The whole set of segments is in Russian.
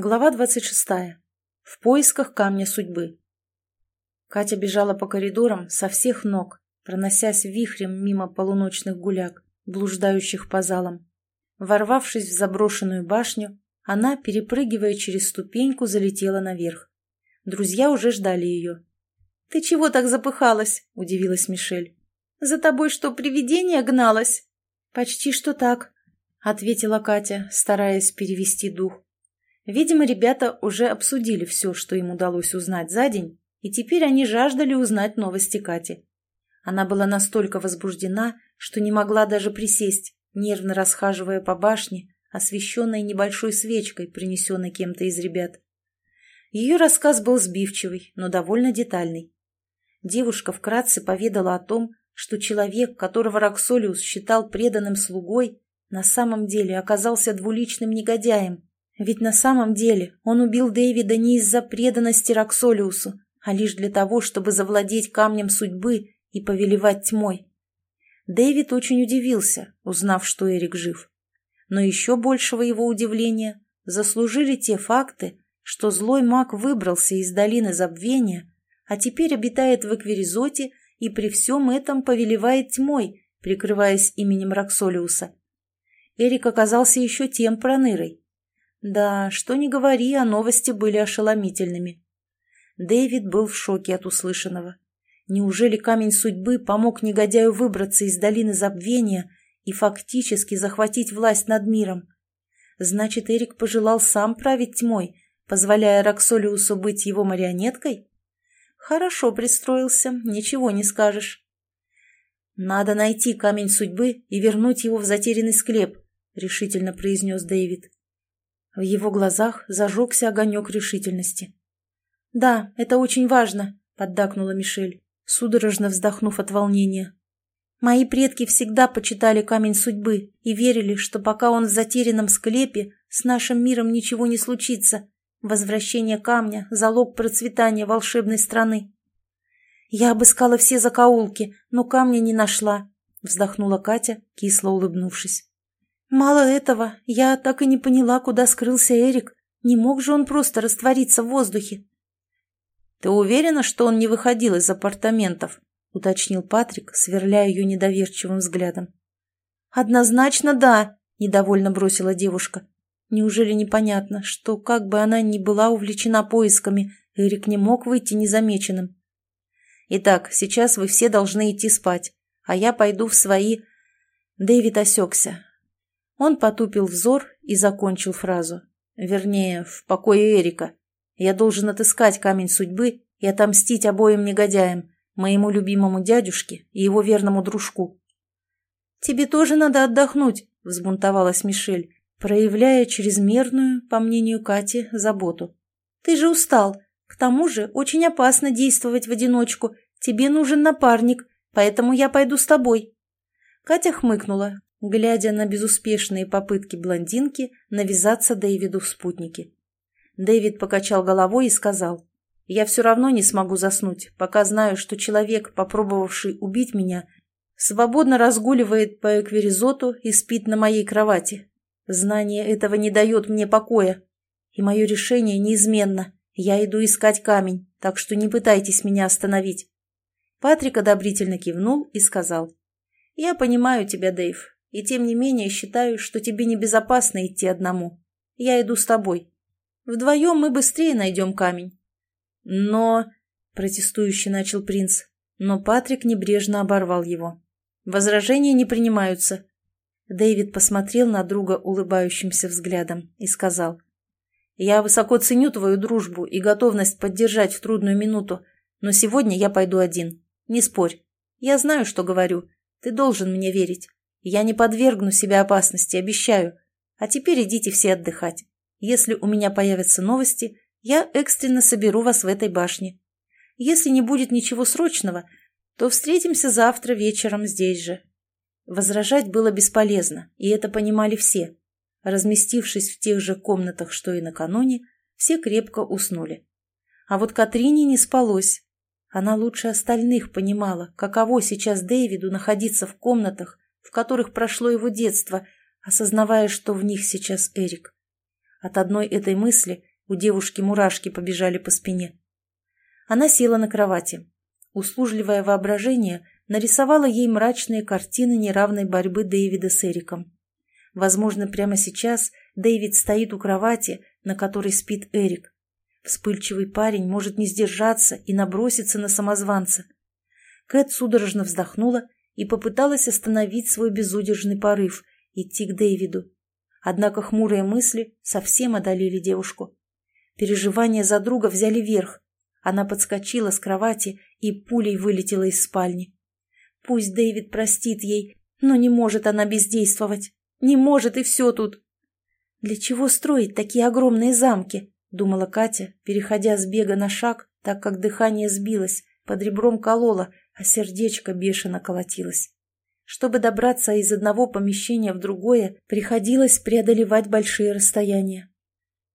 Глава 26. В поисках камня судьбы. Катя бежала по коридорам со всех ног, проносясь вихрем мимо полуночных гуляк, блуждающих по залам. Ворвавшись в заброшенную башню, она, перепрыгивая через ступеньку, залетела наверх. Друзья уже ждали ее. «Ты чего так запыхалась?» – удивилась Мишель. «За тобой что, привидение гналось?» «Почти что так», – ответила Катя, стараясь перевести дух. Видимо, ребята уже обсудили все, что им удалось узнать за день, и теперь они жаждали узнать новости Кати. Она была настолько возбуждена, что не могла даже присесть, нервно расхаживая по башне, освещенной небольшой свечкой, принесенной кем-то из ребят. Ее рассказ был сбивчивый, но довольно детальный. Девушка вкратце поведала о том, что человек, которого Роксолиус считал преданным слугой, на самом деле оказался двуличным негодяем, ведь на самом деле он убил Дэвида не из-за преданности Роксолиусу, а лишь для того, чтобы завладеть камнем судьбы и повелевать тьмой. Дэвид очень удивился, узнав, что Эрик жив. Но еще большего его удивления заслужили те факты, что злой маг выбрался из долины забвения, а теперь обитает в Эквиризоте и при всем этом повелевает тьмой, прикрываясь именем Роксолиуса. Эрик оказался еще тем пронырой, да, что ни говори, а новости были ошеломительными. Дэвид был в шоке от услышанного. Неужели камень судьбы помог негодяю выбраться из долины забвения и фактически захватить власть над миром? Значит, Эрик пожелал сам править тьмой, позволяя Роксолиусу быть его марионеткой? Хорошо пристроился, ничего не скажешь. «Надо найти камень судьбы и вернуть его в затерянный склеп», — решительно произнес Дэвид. В его глазах зажегся огонек решительности. «Да, это очень важно», — поддакнула Мишель, судорожно вздохнув от волнения. «Мои предки всегда почитали камень судьбы и верили, что пока он в затерянном склепе, с нашим миром ничего не случится. Возвращение камня — залог процветания волшебной страны». «Я обыскала все закоулки, но камня не нашла», — вздохнула Катя, кисло улыбнувшись. Мало этого, я так и не поняла, куда скрылся Эрик. Не мог же он просто раствориться в воздухе. «Ты уверена, что он не выходил из апартаментов?» — уточнил Патрик, сверляя ее недоверчивым взглядом. «Однозначно да», — недовольно бросила девушка. «Неужели непонятно, что, как бы она ни была увлечена поисками, Эрик не мог выйти незамеченным?» «Итак, сейчас вы все должны идти спать, а я пойду в свои...» Дэвид осекся, он потупил взор и закончил фразу. Вернее, в покое Эрика. Я должен отыскать камень судьбы и отомстить обоим негодяям, моему любимому дядюшке и его верному дружку. «Тебе тоже надо отдохнуть», — взбунтовалась Мишель, проявляя чрезмерную, по мнению Кати, заботу. «Ты же устал. К тому же очень опасно действовать в одиночку. Тебе нужен напарник, поэтому я пойду с тобой». Катя хмыкнула, глядя на безуспешные попытки блондинки навязаться Дэвиду в спутнике. Дэвид покачал головой и сказал, «Я все равно не смогу заснуть, пока знаю, что человек, попробовавший убить меня, свободно разгуливает по эквиризоту и спит на моей кровати. Знание этого не дает мне покоя, и мое решение неизменно. Я иду искать камень, так что не пытайтесь меня остановить». Патрик одобрительно кивнул и сказал, «Я понимаю тебя, Дэйв. И тем не менее считаю, что тебе небезопасно идти одному. Я иду с тобой. Вдвоем мы быстрее найдем камень. Но... Протестующий начал принц. Но Патрик небрежно оборвал его. Возражения не принимаются. Дэвид посмотрел на друга улыбающимся взглядом и сказал. «Я высоко ценю твою дружбу и готовность поддержать в трудную минуту, но сегодня я пойду один. Не спорь. Я знаю, что говорю. Ты должен мне верить. Я не подвергну себя опасности, обещаю. А теперь идите все отдыхать. Если у меня появятся новости, я экстренно соберу вас в этой башне. Если не будет ничего срочного, то встретимся завтра вечером здесь же». Возражать было бесполезно, и это понимали все. Разместившись в тех же комнатах, что и накануне, все крепко уснули. А вот Катрине не спалось. Она лучше остальных понимала, каково сейчас Дэвиду находиться в комнатах, в которых прошло его детство, осознавая, что в них сейчас Эрик. От одной этой мысли у девушки мурашки побежали по спине. Она села на кровати. Услужливое воображение нарисовало ей мрачные картины неравной борьбы Дэвида с Эриком. Возможно, прямо сейчас Дэвид стоит у кровати, на которой спит Эрик. Вспыльчивый парень может не сдержаться и наброситься на самозванца. Кэт судорожно вздохнула и попыталась остановить свой безудержный порыв, идти к Дэвиду. Однако хмурые мысли совсем одолели девушку. Переживания за друга взяли верх. Она подскочила с кровати и пулей вылетела из спальни. Пусть Дэвид простит ей, но не может она бездействовать. Не может, и все тут. «Для чего строить такие огромные замки?» — думала Катя, переходя с бега на шаг, так как дыхание сбилось, под ребром кололо, а сердечко бешено колотилось. Чтобы добраться из одного помещения в другое, приходилось преодолевать большие расстояния.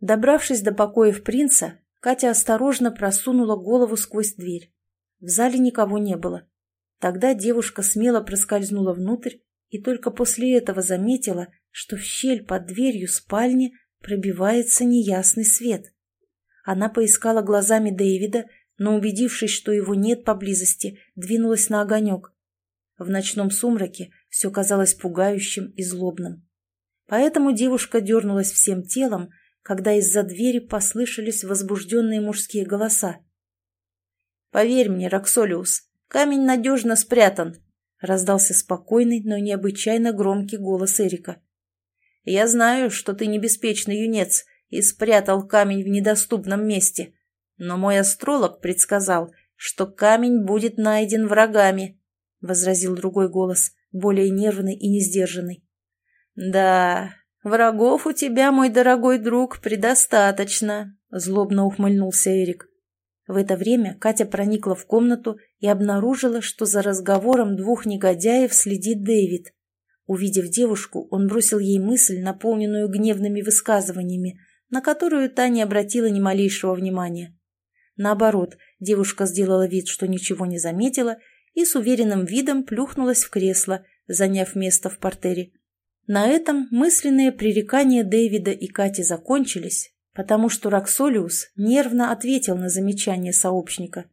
Добравшись до покоев принца, Катя осторожно просунула голову сквозь дверь. В зале никого не было. Тогда девушка смело проскользнула внутрь и только после этого заметила, что в щель под дверью спальни пробивается неясный свет. Она поискала глазами Дэвида, но, убедившись, что его нет поблизости, двинулась на огонек. В ночном сумраке все казалось пугающим и злобным. Поэтому девушка дернулась всем телом, когда из-за двери послышались возбужденные мужские голоса. «Поверь мне, Роксолиус, камень надежно спрятан», — раздался спокойный, но необычайно громкий голос Эрика. «Я знаю, что ты не беспечный юнец и спрятал камень в недоступном месте, но мой астролог предсказал, что камень будет найден врагами, — возразил другой голос, более нервный и несдержанный. «Да, врагов у тебя, мой дорогой друг, предостаточно», — злобно ухмыльнулся Эрик. В это время Катя проникла в комнату и обнаружила, что за разговором двух негодяев следит Дэвид. Увидев девушку, он бросил ей мысль, наполненную гневными высказываниями, на которую та не обратила ни малейшего внимания. Наоборот, девушка сделала вид, что ничего не заметила, и с уверенным видом плюхнулась в кресло, заняв место в портере. На этом мысленные пререкания Дэвида и Кати закончились, потому что Роксолиус нервно ответил на замечание сообщника.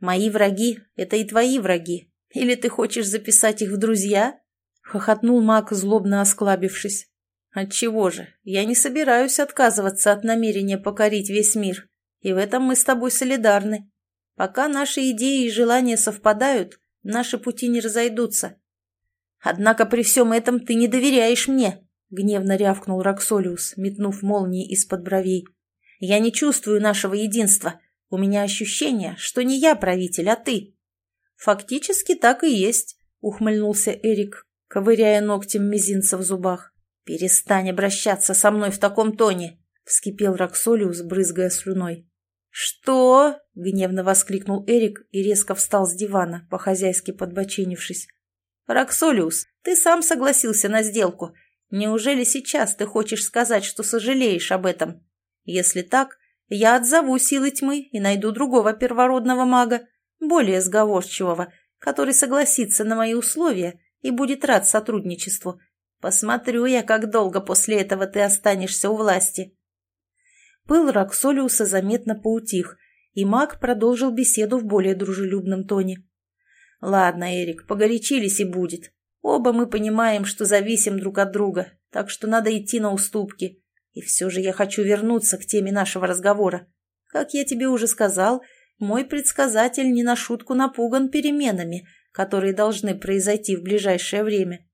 «Мои враги — это и твои враги. Или ты хочешь записать их в друзья?» — хохотнул маг, злобно осклабившись. «Отчего же? Я не собираюсь отказываться от намерения покорить весь мир, и в этом мы с тобой солидарны. Пока наши идеи и желания совпадают, наши пути не разойдутся. Однако при всем этом ты не доверяешь мне, — гневно рявкнул Роксолиус, метнув молнии из-под бровей. «Я не чувствую нашего единства. У меня ощущение, что не я правитель, а ты». «Фактически так и есть», — ухмыльнулся Эрик, ковыряя ногтем мизинца в зубах. «Перестань обращаться со мной в таком тоне», — вскипел Роксолиус, брызгая слюной. «Что?» — гневно воскликнул Эрик и резко встал с дивана, по-хозяйски подбоченившись. «Роксолиус, ты сам согласился на сделку. Неужели сейчас ты хочешь сказать, что сожалеешь об этом? Если так, я отзову силы тьмы и найду другого первородного мага, более сговорчивого, который согласится на мои условия и будет рад сотрудничеству. Посмотрю я, как долго после этого ты останешься у власти». Пыл Роксолиуса заметно поутих, и маг продолжил беседу в более дружелюбном тоне. «Ладно, Эрик, погорячились и будет. Оба мы понимаем, что зависим друг от друга, так что надо идти на уступки. И все же я хочу вернуться к теме нашего разговора. Как я тебе уже сказал, мой предсказатель не на шутку напуган переменами, которые должны произойти в ближайшее время.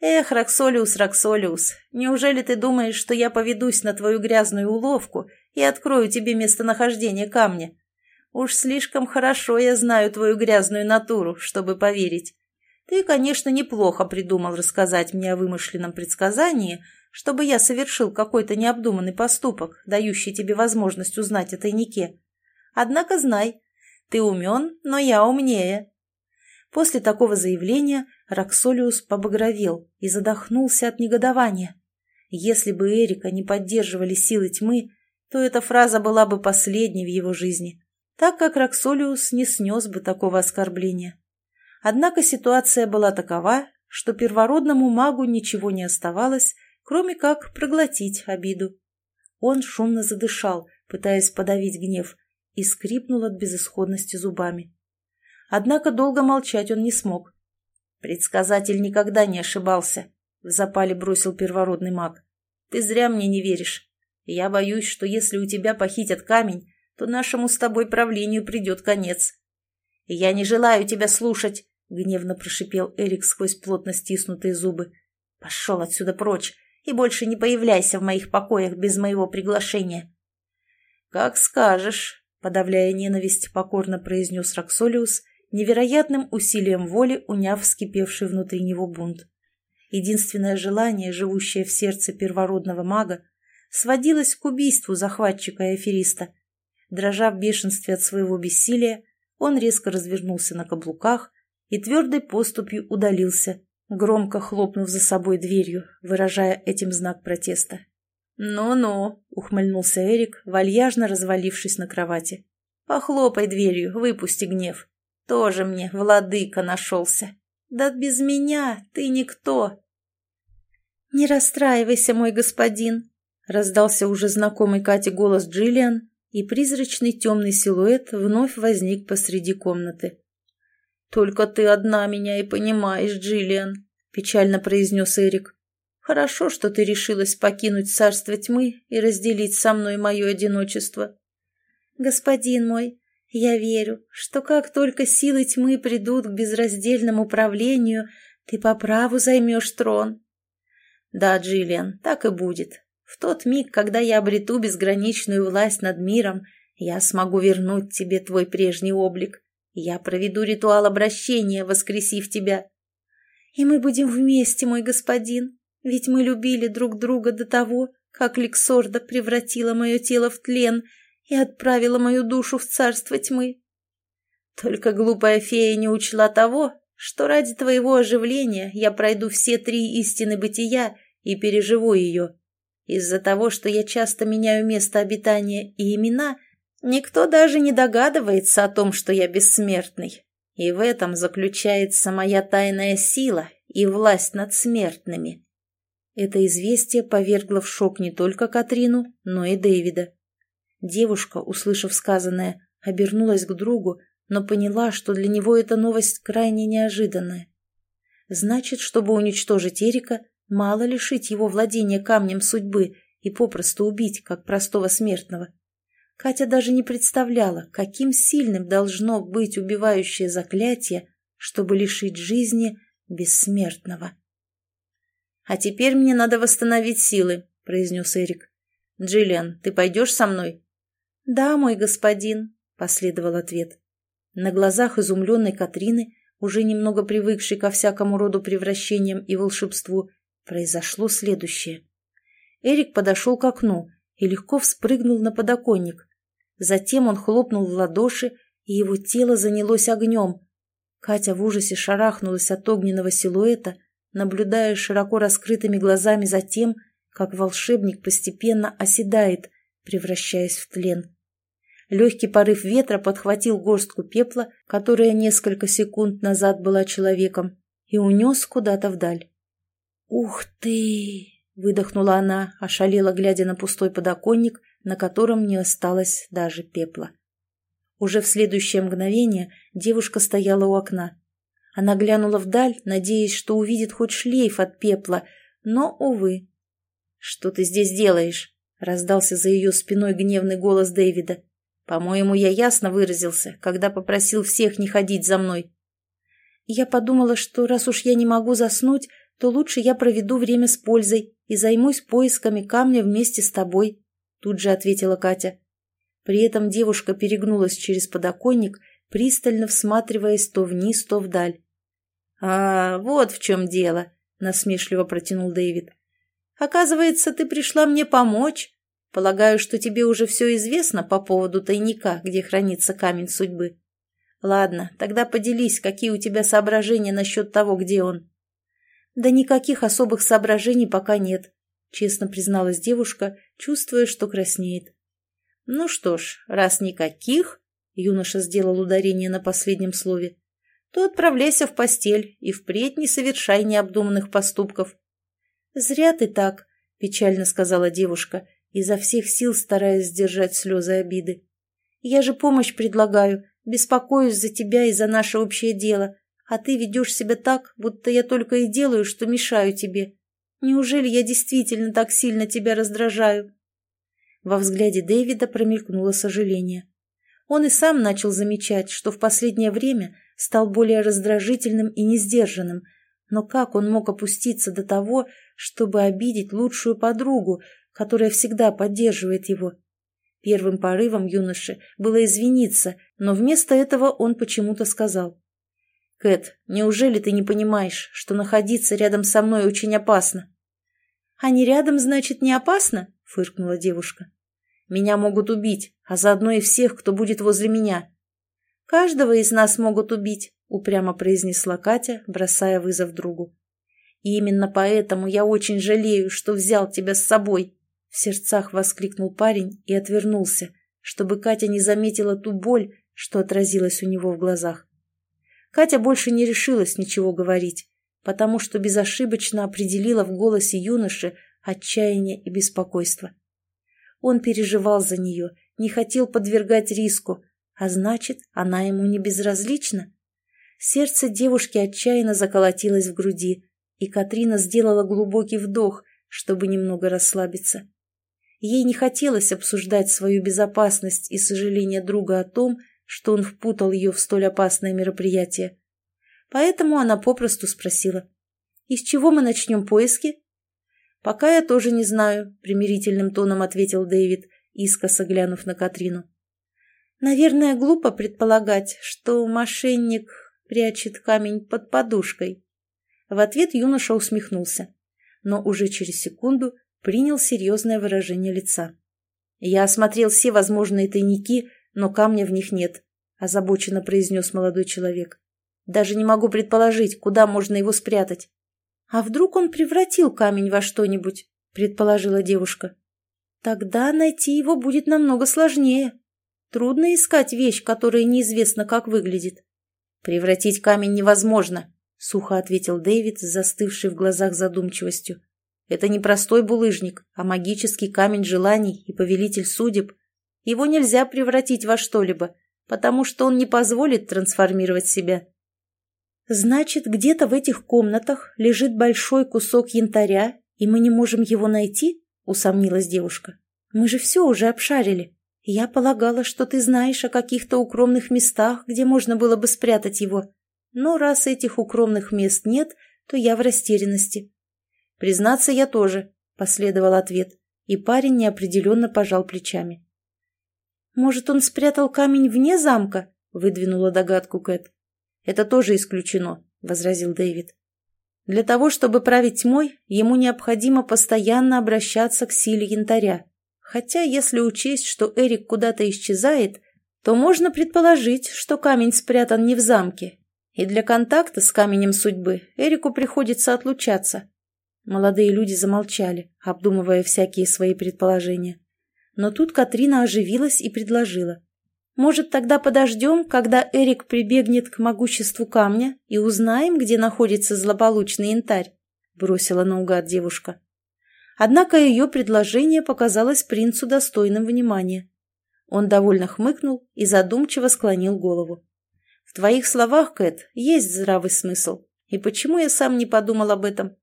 «Эх, Роксолиус, Роксолиус, неужели ты думаешь, что я поведусь на твою грязную уловку и открою тебе местонахождение камня? Уж слишком хорошо я знаю твою грязную натуру, чтобы поверить. Ты, конечно, неплохо придумал рассказать мне о вымышленном предсказании, чтобы я совершил какой-то необдуманный поступок, дающий тебе возможность узнать о тайнике. Однако знай, ты умен, но я умнее». После такого заявления Роксолиус побагровел и задохнулся от негодования. Если бы Эрика не поддерживали силы тьмы, то эта фраза была бы последней в его жизни, так как Роксолиус не снес бы такого оскорбления. Однако ситуация была такова, что первородному магу ничего не оставалось, кроме как проглотить обиду. Он шумно задышал, пытаясь подавить гнев, и скрипнул от безысходности зубами. Однако долго молчать он не смог. «Предсказатель никогда не ошибался», — в запале бросил первородный маг. «Ты зря мне не веришь. Я боюсь, что если у тебя похитят камень, то нашему с тобой правлению придет конец». «Я не желаю тебя слушать», — гневно прошипел Эрик сквозь плотно стиснутые зубы. «Пошел отсюда прочь и больше не появляйся в моих покоях без моего приглашения». «Как скажешь», — подавляя ненависть, покорно произнес Роксолиус — невероятным усилием воли уняв вскипевший внутри него бунт. Единственное желание, живущее в сердце первородного мага, сводилось к убийству захватчика и афериста. Дрожа в бешенстве от своего бессилия, он резко развернулся на каблуках и твердой поступью удалился, громко хлопнув за собой дверью, выражая этим знак протеста. «Ну-ну», — ухмыльнулся Эрик, вальяжно развалившись на кровати. «Похлопай дверью, выпусти гнев. Тоже мне владыка нашелся. Да без меня ты никто. Не расстраивайся, мой господин, раздался уже знакомый Кате голос Джиллиан, и призрачный темный силуэт вновь возник посреди комнаты. «Только ты одна меня и понимаешь, Джиллиан», — печально произнес Эрик. «Хорошо, что ты решилась покинуть царство тьмы и разделить со мной мое одиночество». «Господин мой, я верю, что как только силы тьмы придут к безраздельному правлению, ты по праву займешь трон. Да, Джиллиан, так и будет. В тот миг, когда я обрету безграничную власть над миром, я смогу вернуть тебе твой прежний облик. Я проведу ритуал обращения, воскресив тебя. И мы будем вместе, мой господин, ведь мы любили друг друга до того, как Ликсорда превратила мое тело в тлен — и отправила мою душу в царство тьмы. Только глупая фея не учла того, что ради твоего оживления я пройду все три истины бытия и переживу ее. Из-за того, что я часто меняю место обитания и имена, никто даже не догадывается о том, что я бессмертный. И в этом заключается моя тайная сила и власть над смертными. Это известие повергло в шок не только Катрину, но и Дэвида. Девушка, услышав сказанное, обернулась к другу, но поняла, что для него эта новость крайне неожиданная. Значит, чтобы уничтожить Эрика, мало лишить его владения камнем судьбы и попросту убить, как простого смертного. Катя даже не представляла, каким сильным должно быть убивающее заклятие, чтобы лишить жизни бессмертного. «А теперь мне надо восстановить силы», — произнес Эрик. «Джиллиан, ты пойдешь со мной?» «Да, мой господин», — последовал ответ. На глазах изумленной Катрины, уже немного привыкшей ко всякому роду превращениям и волшебству, произошло следующее. Эрик подошел к окну и легко вспрыгнул на подоконник. Затем он хлопнул в ладоши, и его тело занялось огнем. Катя в ужасе шарахнулась от огненного силуэта, наблюдая широко раскрытыми глазами за тем, как волшебник постепенно оседает, превращаясь в тлен. Легкий порыв ветра подхватил горстку пепла, которая несколько секунд назад была человеком, и унес куда-то вдаль. «Ух ты!» — выдохнула она, ошалела, глядя на пустой подоконник, на котором не осталось даже пепла. Уже в следующее мгновение девушка стояла у окна. Она глянула вдаль, надеясь, что увидит хоть шлейф от пепла, но, увы. «Что ты здесь делаешь?» — раздался за ее спиной гневный голос Дэвида. По-моему, я ясно выразился, когда попросил всех не ходить за мной. Я подумала, что раз уж я не могу заснуть, то лучше я проведу время с пользой и займусь поисками камня вместе с тобой, тут же ответила Катя. При этом девушка перегнулась через подоконник, пристально всматриваясь то вниз, то вдаль. «А, вот в чем дело», — насмешливо протянул Дэвид. «Оказывается, ты пришла мне помочь, Полагаю, что тебе уже все известно по поводу тайника, где хранится камень судьбы. Ладно, тогда поделись, какие у тебя соображения насчет того, где он. Да никаких особых соображений пока нет, честно призналась девушка, чувствуя, что краснеет. Ну что ж, раз никаких, юноша сделал ударение на последнем слове, то отправляйся в постель и впредь не совершай необдуманных поступков. Зря ты так, печально сказала девушка, изо всех сил стараясь сдержать слезы обиды. «Я же помощь предлагаю, беспокоюсь за тебя и за наше общее дело, а ты ведешь себя так, будто я только и делаю, что мешаю тебе. Неужели я действительно так сильно тебя раздражаю?» Во взгляде Дэвида промелькнуло сожаление. Он и сам начал замечать, что в последнее время стал более раздражительным и несдержанным, но как он мог опуститься до того, чтобы обидеть лучшую подругу, которая всегда поддерживает его? Первым порывом юноши было извиниться, но вместо этого он почему-то сказал. «Кэт, неужели ты не понимаешь, что находиться рядом со мной очень опасно?» «А не рядом, значит, не опасно?» — фыркнула девушка. «Меня могут убить, а заодно и всех, кто будет возле меня». «Каждого из нас могут убить», — упрямо произнесла Катя, бросая вызов другу. «И именно поэтому я очень жалею, что взял тебя с собой», — в сердцах воскликнул парень и отвернулся, чтобы Катя не заметила ту боль, что отразилась у него в глазах. Катя больше не решилась ничего говорить, потому что безошибочно определила в голосе юноши отчаяние и беспокойство. Он переживал за нее, не хотел подвергать риску, а значит, она ему не безразлична. Сердце девушки отчаянно заколотилось в груди, и Катрина сделала глубокий вдох, чтобы немного расслабиться. Ей не хотелось обсуждать свою безопасность и сожаление друга о том, что он впутал ее в столь опасное мероприятие. Поэтому она попросту спросила, «Из чего мы начнем поиски?» «Пока я тоже не знаю», — примирительным тоном ответил Дэвид, искоса глянув на Катрину. «Наверное, глупо предполагать, что мошенник прячет камень под подушкой». В ответ юноша усмехнулся, но уже через секунду принял серьезное выражение лица. «Я осмотрел все возможные тайники, но камня в них нет», — озабоченно произнес молодой человек. «Даже не могу предположить, куда можно его спрятать». «А вдруг он превратил камень во что-нибудь?» — предположила девушка. «Тогда найти его будет намного сложнее. Трудно искать вещь, которая неизвестно, как выглядит». «Превратить камень невозможно», — сухо ответил Дэвид, застывший в глазах задумчивостью. «Это не простой булыжник, а магический камень желаний и повелитель судеб. Его нельзя превратить во что-либо, потому что он не позволит трансформировать себя». «Значит, где-то в этих комнатах лежит большой кусок янтаря, и мы не можем его найти?» — усомнилась девушка. «Мы же все уже обшарили. Я полагала, что ты знаешь о каких-то укромных местах, где можно было бы спрятать его. Но раз этих укромных мест нет, то я в растерянности». «Признаться, я тоже», — последовал ответ, и парень неопределенно пожал плечами. «Может, он спрятал камень вне замка?» — выдвинула догадку Кэт. «Это тоже исключено», — возразил Дэвид. «Для того, чтобы править тьмой, ему необходимо постоянно обращаться к силе янтаря. Хотя, если учесть, что Эрик куда-то исчезает, то можно предположить, что камень спрятан не в замке, и для контакта с каменем судьбы Эрику приходится отлучаться». Молодые люди замолчали, обдумывая всякие свои предположения. Но тут Катрина оживилась и предложила. Может, тогда подождем, когда Эрик прибегнет к могуществу камня и узнаем, где находится злополучный янтарь?» — бросила наугад девушка. Однако ее предложение показалось принцу достойным внимания. Он довольно хмыкнул и задумчиво склонил голову. «В твоих словах, Кэт, есть здравый смысл. И почему я сам не подумал об этом?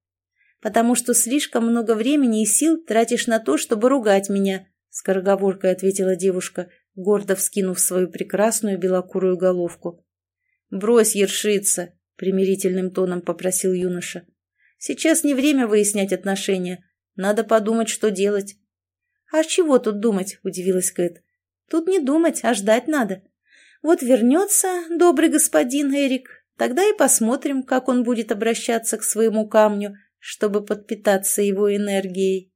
Потому что слишком много времени и сил тратишь на то, чтобы ругать меня», — скороговоркой ответила девушка, — гордо вскинув свою прекрасную белокурую головку. «Брось ершиться!» — примирительным тоном попросил юноша. «Сейчас не время выяснять отношения. Надо подумать, что делать». «А чего тут думать?» — удивилась Кэт. «Тут не думать, а ждать надо. Вот вернется добрый господин Эрик, тогда и посмотрим, как он будет обращаться к своему камню, чтобы подпитаться его энергией».